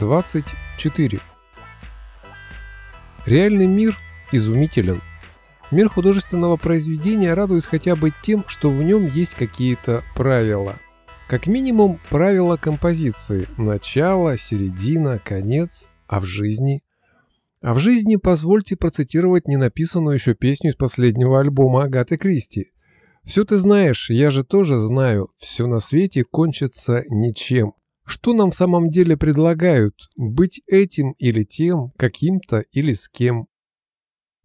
24. Реальный мир изумителен. Мир художественного произведения радует хотя бы тем, что в нем есть какие-то правила. Как минимум правила композиции – начало, середина, конец, а в жизни – а в жизни позвольте процитировать ненаписанную еще песню из последнего альбома Агаты Кристи. «Все ты знаешь, я же тоже знаю, все на свете кончится ничем. Что нам в самом деле предлагают? Быть этим или тем, каким-то или с кем?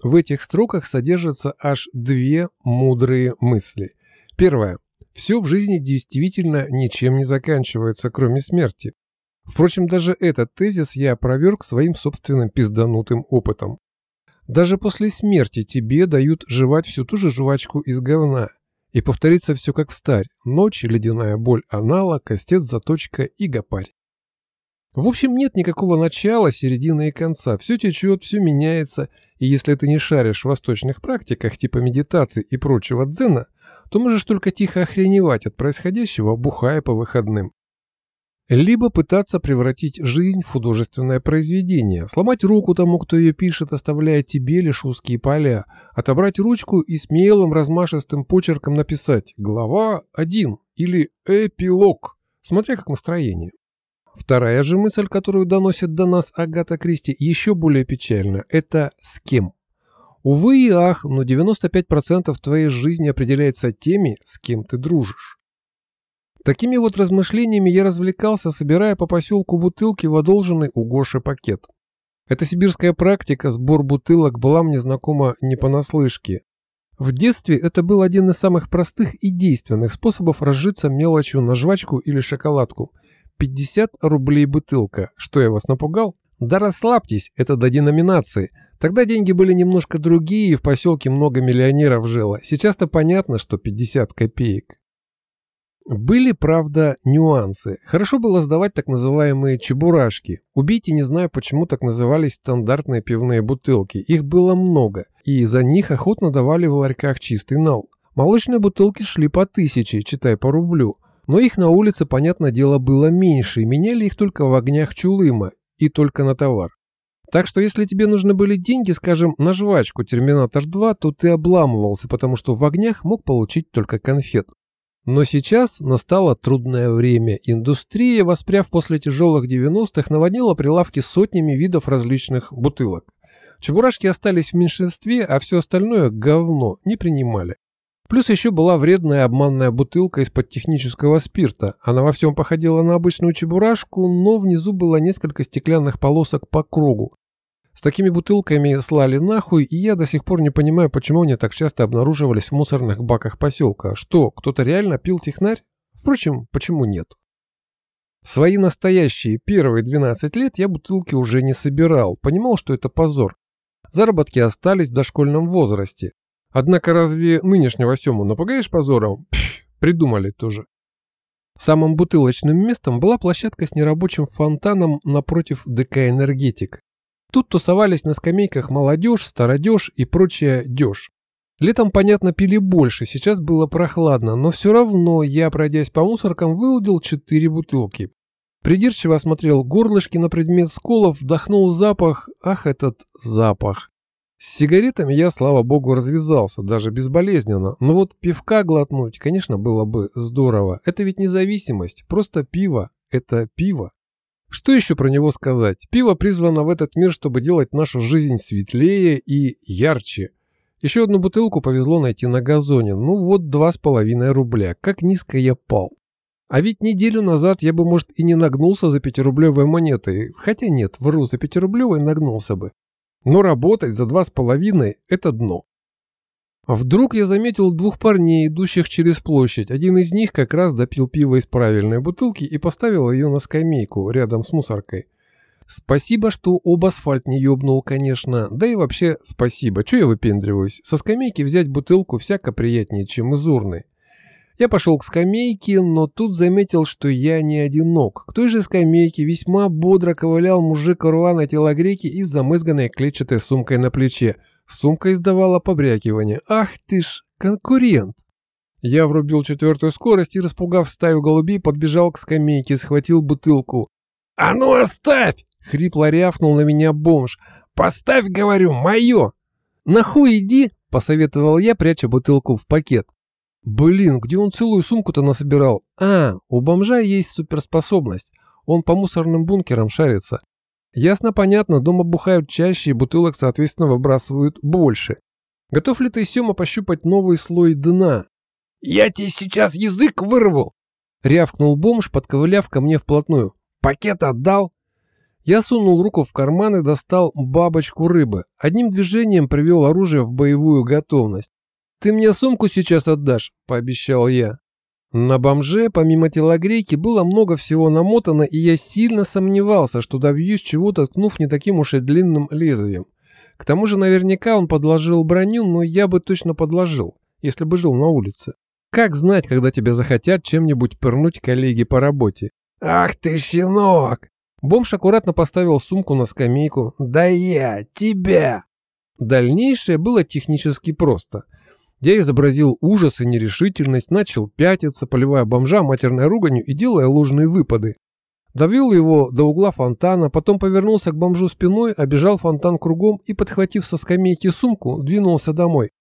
В этих строках содержатся аж две мудрые мысли. Первое. Все в жизни действительно ничем не заканчивается, кроме смерти. Впрочем, даже этот тезис я опроверг своим собственным пизданутым опытом. Даже после смерти тебе дают жевать всю ту же жвачку из говна. И повторится все как в старь. Ночь, ледяная боль анала, костец, заточка и гопарь. В общем, нет никакого начала, середины и конца. Все течет, все меняется. И если ты не шаришь в восточных практиках типа медитации и прочего дзена, то можешь только тихо охреневать от происходящего, бухая по выходным. Либо пытаться превратить жизнь в художественное произведение, сломать руку тому, кто ее пишет, оставляя тебе лишь узкие поля, отобрать ручку и смелым размашистым почерком написать «Глава 1» или «Эпилог», смотря как настроение. Вторая же мысль, которую доносит до нас Агата Кристи, еще более печальна – это «с кем?». Увы и ах, но 95% твоей жизни определяется теми, с кем ты дружишь. Такими вот размышлениями я развлекался, собирая по поселку бутылки в одолженный у Гоши пакет. Эта сибирская практика, сбор бутылок, была мне знакома не понаслышке. В детстве это был один из самых простых и действенных способов разжиться мелочью на жвачку или шоколадку. 50 рублей бутылка. Что я вас напугал? Да расслабьтесь, это до деноминации. Тогда деньги были немножко другие, и в поселке много миллионеров жило. Сейчас-то понятно, что 50 копеек. Были, правда, нюансы. Хорошо было сдавать так называемые чебурашки. Убейте, не знаю, почему так назывались стандартные пивные бутылки. Их было много, и за них охотно давали в ларьках чистый нал. Молочные бутылки шли по тысяче, читай по рублю. Но их на улице, понятное дело, было меньше, и меняли их только в огнях Чулыма, и только на товар. Так что если тебе нужны были деньги, скажем, на жвачку «Терминатор 2», то ты обламывался, потому что в огнях мог получить только конфет. Но сейчас настало трудное время. Индустрия, воспряв после тяжелых 90-х, наводнила прилавки сотнями видов различных бутылок. Чебурашки остались в меньшинстве, а все остальное говно не принимали. Плюс еще была вредная обманная бутылка из-под технического спирта. Она во всем походила на обычную чебурашку, но внизу было несколько стеклянных полосок по кругу. С такими бутылками слали нахуй, и я до сих пор не понимаю, почему они так часто обнаруживались в мусорных баках поселка. Что, кто-то реально пил технарь? Впрочем, почему нет? В свои настоящие первые 12 лет я бутылки уже не собирал, понимал, что это позор. Заработки остались в дошкольном возрасте. Однако разве нынешнего Сему напугаешь позором? Пфф, придумали тоже. Самым бутылочным местом была площадка с нерабочим фонтаном напротив ДК «Энергетик». Тут тусовались на скамейках молодежь, стародежь и прочая дежь. Летом, понятно, пили больше, сейчас было прохладно, но все равно я, пройдясь по мусоркам, выудил четыре бутылки. Придирчиво осмотрел горлышки на предмет сколов, вдохнул запах, ах, этот запах. С сигаретами я, слава богу, развязался, даже безболезненно, но вот пивка глотнуть, конечно, было бы здорово. Это ведь независимость, просто пиво – это пиво. Что еще про него сказать? Пиво призвано в этот мир, чтобы делать нашу жизнь светлее и ярче. Еще одну бутылку повезло найти на газоне. Ну вот два с половиной рубля. Как низко я пал. А ведь неделю назад я бы, может, и не нагнулся за пятирублевой монетой. Хотя нет, вру, за пятирублевой нагнулся бы. Но работать за два с половиной – это дно. Вдруг я заметил двух парней, идущих через площадь. Один из них как раз допил пиво из правильной бутылки и поставил ее на скамейку рядом с мусоркой. Спасибо, что об асфальт не ёбнул, конечно. Да и вообще спасибо. Чё я выпендриваюсь? Со скамейки взять бутылку всяко приятнее, чем из урны. Я пошел к скамейке, но тут заметил, что я не одинок. К той же скамейке весьма бодро ковылял мужик рваной телогреки и с замызганной клетчатой сумкой на плече – Сумка издавала побрякивание. «Ах ты ж, конкурент!» Я врубил четвертую скорость и, распугав стаю голубей, подбежал к скамейке, схватил бутылку. «А ну оставь!» Хрипло рявкнул на меня бомж. «Поставь, говорю, мое!» «Нахуй иди!» – посоветовал я, пряча бутылку в пакет. Блин, где он целую сумку-то насобирал? А, у бомжа есть суперспособность. Он по мусорным бункерам шарится. Ясно, понятно, дома бухают чаще и бутылок, соответственно, выбрасывают больше. Готов ли ты, Сема, пощупать новый слой дна? «Я тебе сейчас язык вырву!» Рявкнул бомж, подковыляв ко мне вплотную. «Пакет отдал?» Я сунул руку в карман и достал бабочку рыбы. Одним движением привел оружие в боевую готовность. «Ты мне сумку сейчас отдашь», — пообещал я. На бомже, помимо телогрейки, было много всего намотано, и я сильно сомневался, что добьюсь чего-то, ткнув не таким уж и длинным лезвием. К тому же наверняка он подложил броню, но я бы точно подложил, если бы жил на улице. Как знать, когда тебя захотят чем-нибудь пырнуть коллеги по работе? «Ах ты, щенок!» Бомж аккуратно поставил сумку на скамейку. «Да я! Тебя!» Дальнейшее было технически просто. Я изобразил ужас и нерешительность, начал пятиться, поливая бомжа матерной руганью и делая ложные выпады. Довел его до угла фонтана, потом повернулся к бомжу спиной, обежал фонтан кругом и, подхватив со скамейки сумку, двинулся домой.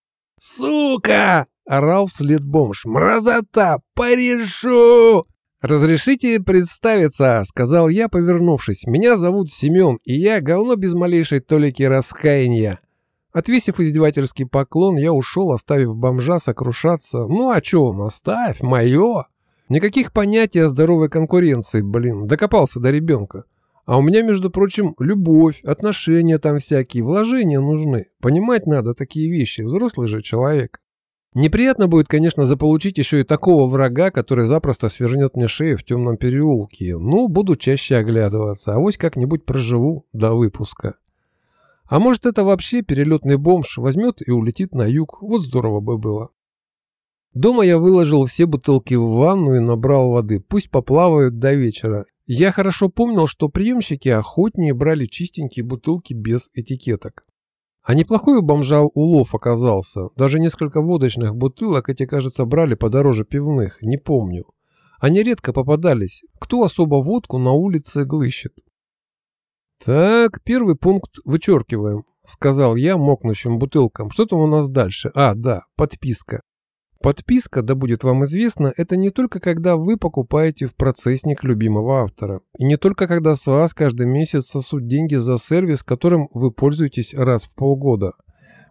«Сука!» – орал вслед бомж. «Мразота! Порешу!» «Разрешите представиться», — сказал я, повернувшись. «Меня зовут Семен, и я говно без малейшей толики раскаяния». Отвесив издевательский поклон, я ушел, оставив бомжа сокрушаться. «Ну а чё он, оставь, моё!» Никаких понятий о здоровой конкуренции, блин, докопался до ребенка. А у меня, между прочим, любовь, отношения там всякие, вложения нужны. Понимать надо такие вещи, взрослый же человек. Неприятно будет, конечно, заполучить еще и такого врага, который запросто свернет мне шею в темном переулке. Ну, буду чаще оглядываться, а вось как-нибудь проживу до выпуска. А может, это вообще перелетный бомж возьмет и улетит на юг. Вот здорово бы было. Дома я выложил все бутылки в ванну и набрал воды. Пусть поплавают до вечера. Я хорошо помнил, что приемщики охотнее брали чистенькие бутылки без этикеток. А неплохой у бомжа улов оказался. Даже несколько водочных бутылок эти, кажется, брали подороже пивных, не помню. Они редко попадались. Кто особо водку на улице глыщет? Так, первый пункт вычеркиваем, сказал я мокнущим бутылкам. Что там у нас дальше? А, да, подписка. Подписка, да будет вам известно, это не только когда вы покупаете в процессник любимого автора. И не только когда с вас каждый месяц сосут деньги за сервис, которым вы пользуетесь раз в полгода.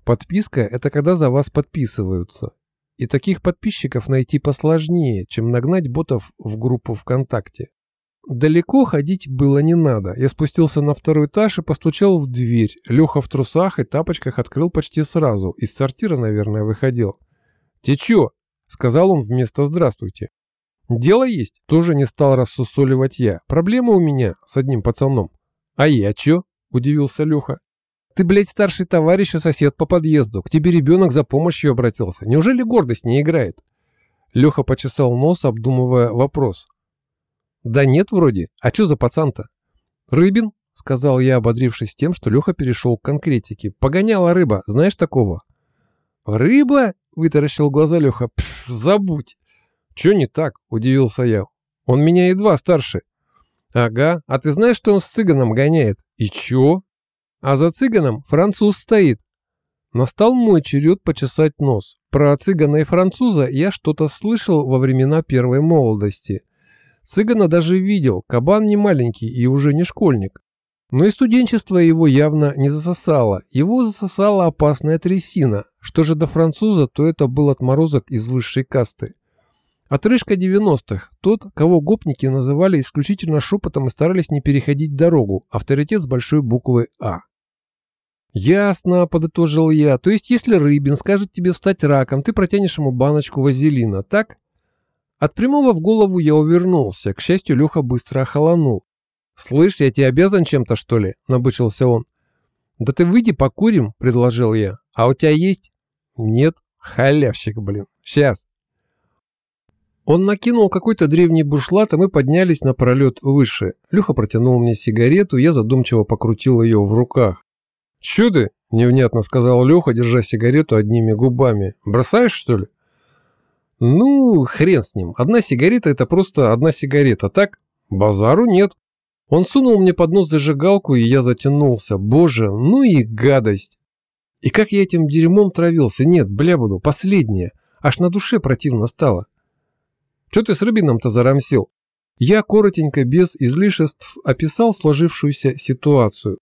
Подписка – это когда за вас подписываются. И таких подписчиков найти посложнее, чем нагнать ботов в группу ВКонтакте. Далеко ходить было не надо. Я спустился на второй этаж и постучал в дверь. Леха в трусах и тапочках открыл почти сразу. Из сортира, наверное, выходил. «Те чё?» — сказал он вместо «здравствуйте». «Дело есть», — тоже не стал рассусоливать я. «Проблема у меня с одним пацаном». «А я чё?» — удивился Леха. «Ты, блядь, старший товарищ и сосед по подъезду. К тебе ребенок за помощью обратился. Неужели гордость не играет?» Леха почесал нос, обдумывая вопрос. «Да нет, вроде. А чё за пацан-то?» «Рыбин», — сказал я, ободрившись тем, что Леха перешел к конкретике. «Погоняла рыба. Знаешь такого?» «Рыба?» — вытаращил глаза Леха. «Пф, забудь!» «Че не так?» — удивился я. «Он меня едва старше». «Ага, а ты знаешь, что он с цыганом гоняет?» «И чё?» «А за цыганом француз стоит». Настал мой черед почесать нос. Про цыгана и француза я что-то слышал во времена первой молодости. Цыгана даже видел, кабан не маленький и уже не школьник. Но и студенчество его явно не засосало. Его засосала опасная трясина. Что же до француза, то это был отморозок из высшей касты. Отрыжка 90-х. Тот, кого гопники называли исключительно шепотом и старались не переходить дорогу. Авторитет с большой буквы «А». «Ясно», — подытожил я. «То есть, если Рыбин скажет тебе встать раком, ты протянешь ему баночку вазелина, так?» От прямого в голову я увернулся. К счастью, Леха быстро охолонул. «Слышь, я тебе обязан чем-то, что ли?» – набычился он. «Да ты выйди покурим», – предложил я. «А у тебя есть?» «Нет, халявщик, блин. Сейчас». Он накинул какой-то древний бушлат, и мы поднялись на пролет выше. Люха протянул мне сигарету, я задумчиво покрутил ее в руках. «Чё ты?» – невнятно сказал Леха, держа сигарету одними губами. «Бросаешь, что ли?» «Ну, хрен с ним. Одна сигарета – это просто одна сигарета, так? Базару нет. Он сунул мне под нос зажигалку, и я затянулся. Боже, ну и гадость. И как я этим дерьмом травился? Нет, бля буду, последнее. Аж на душе противно стало. Что ты с Рыбином-то зарамсил? Я коротенько, без излишеств, описал сложившуюся ситуацию.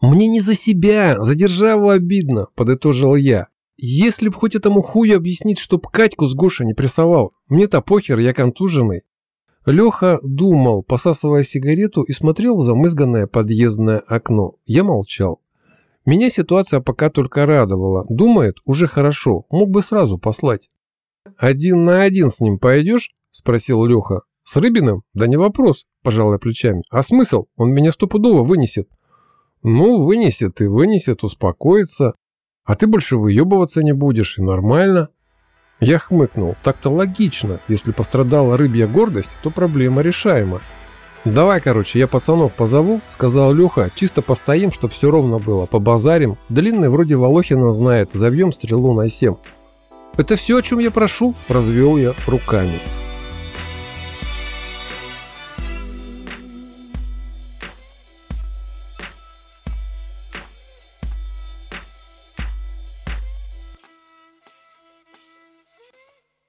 «Мне не за себя, за державу обидно», – подытожил я. «Если б хоть этому хую объяснить, чтоб Катьку с Гошей не прессовал, мне-то похер, я контуженный». Леха думал, посасывая сигарету, и смотрел в замызганное подъездное окно. Я молчал. Меня ситуация пока только радовала. Думает, уже хорошо, мог бы сразу послать. «Один на один с ним пойдешь?» – спросил Леха. «С Рыбиным? Да не вопрос», – пожал я плечами. «А смысл? Он меня стопудово вынесет». «Ну, вынесет и вынесет, успокоится. А ты больше выебываться не будешь, и нормально». Я хмыкнул. Так-то логично. Если пострадала рыбья гордость, то проблема решаема. «Давай, короче, я пацанов позову», — сказал Леха. «Чисто постоим, что все ровно было. Побазарим. Длинный вроде Волохина знает. Забьем стрелу на семь». «Это все, о чем я прошу?» — развел я руками.